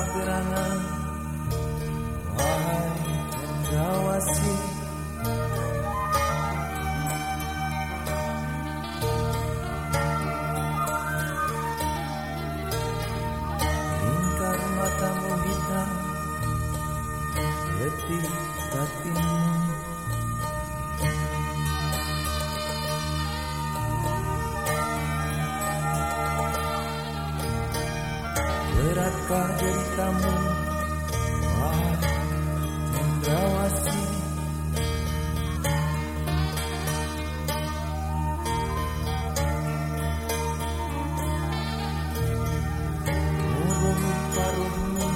啊，对了。Biarkah deritamu Wah Mendawasi Turun paruhmu